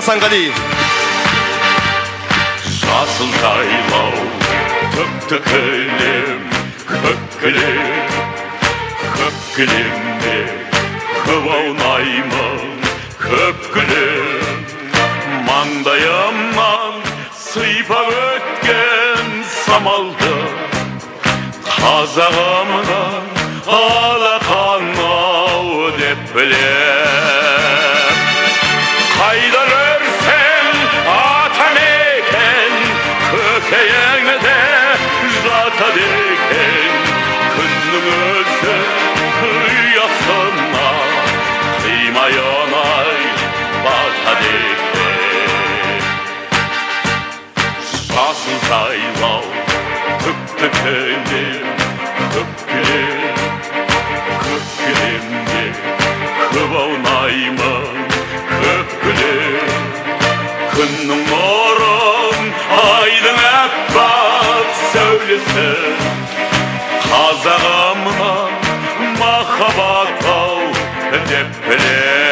асанғали жасыл жайлау көкті кілем көк кілем көк кілемде көп аунаймын көп кілем маңдайымнан сыйпап өткен самалды қазағымнан алақан ау деп білем көкейіңде жатады екен күннің өзі ұясына қимай оңай батады екен жасыл жайлау көк кілем көк кілемде сәулесі қазағымнан махаббат ау деп білем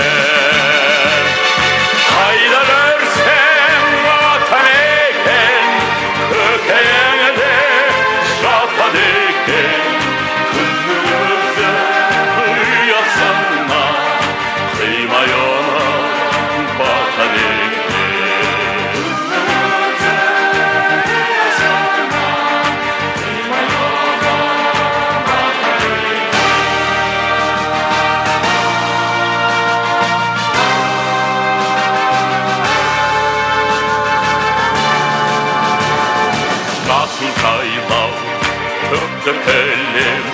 кілем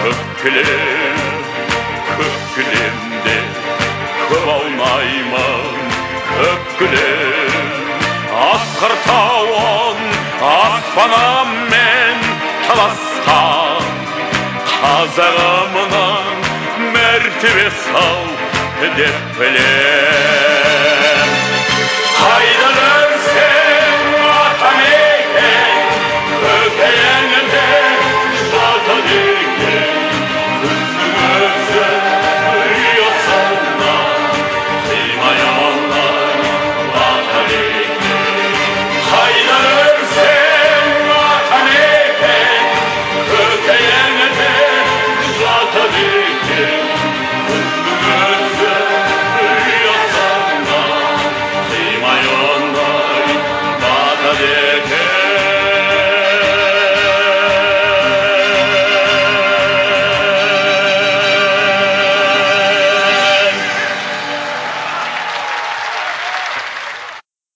көк кілем көк кілемде көп аунаймын көп кілем асқар тауын аспаныммен таласқан қазағымның мәртебесі ау деп білем